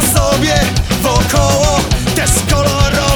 sobie wokoło. Też kolorowe